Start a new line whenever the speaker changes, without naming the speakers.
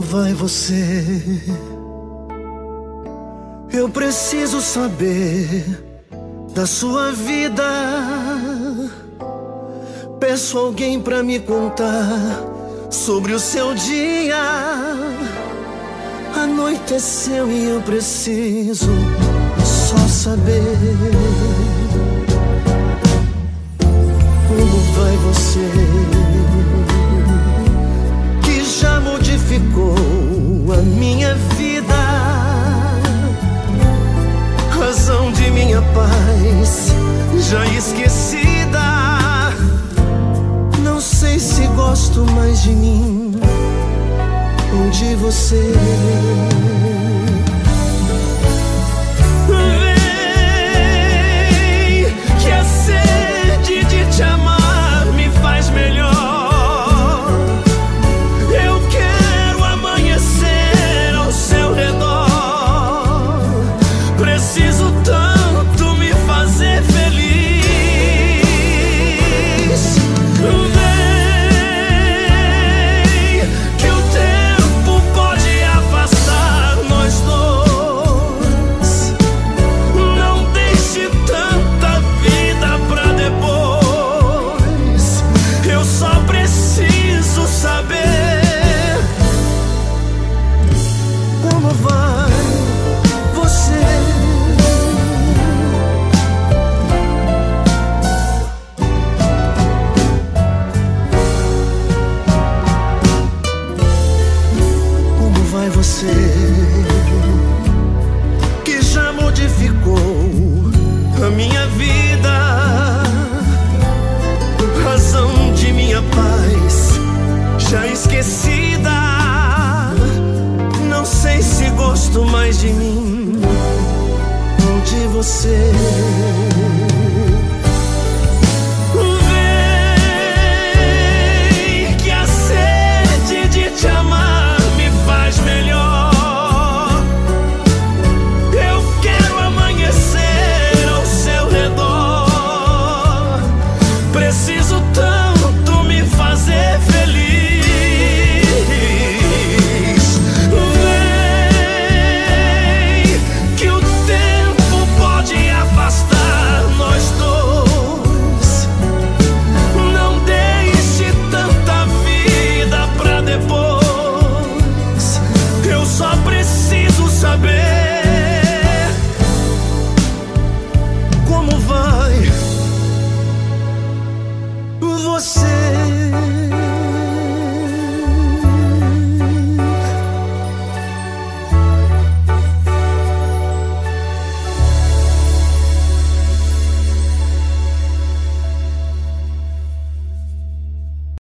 vai você? Eu preciso saber da sua vida. Peço alguém pra me contar sobre o seu dia. Anoiteceu e eu preciso só saber modificou a minha vida, razão de minha paz já esquecida. Não sei se gosto mais de mim ou de você. Você? Que já modificou a minha vida, razão de minha paz já esquecida. Não sei se gosto mais de mim ou de você. this is você.